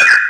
Yeah.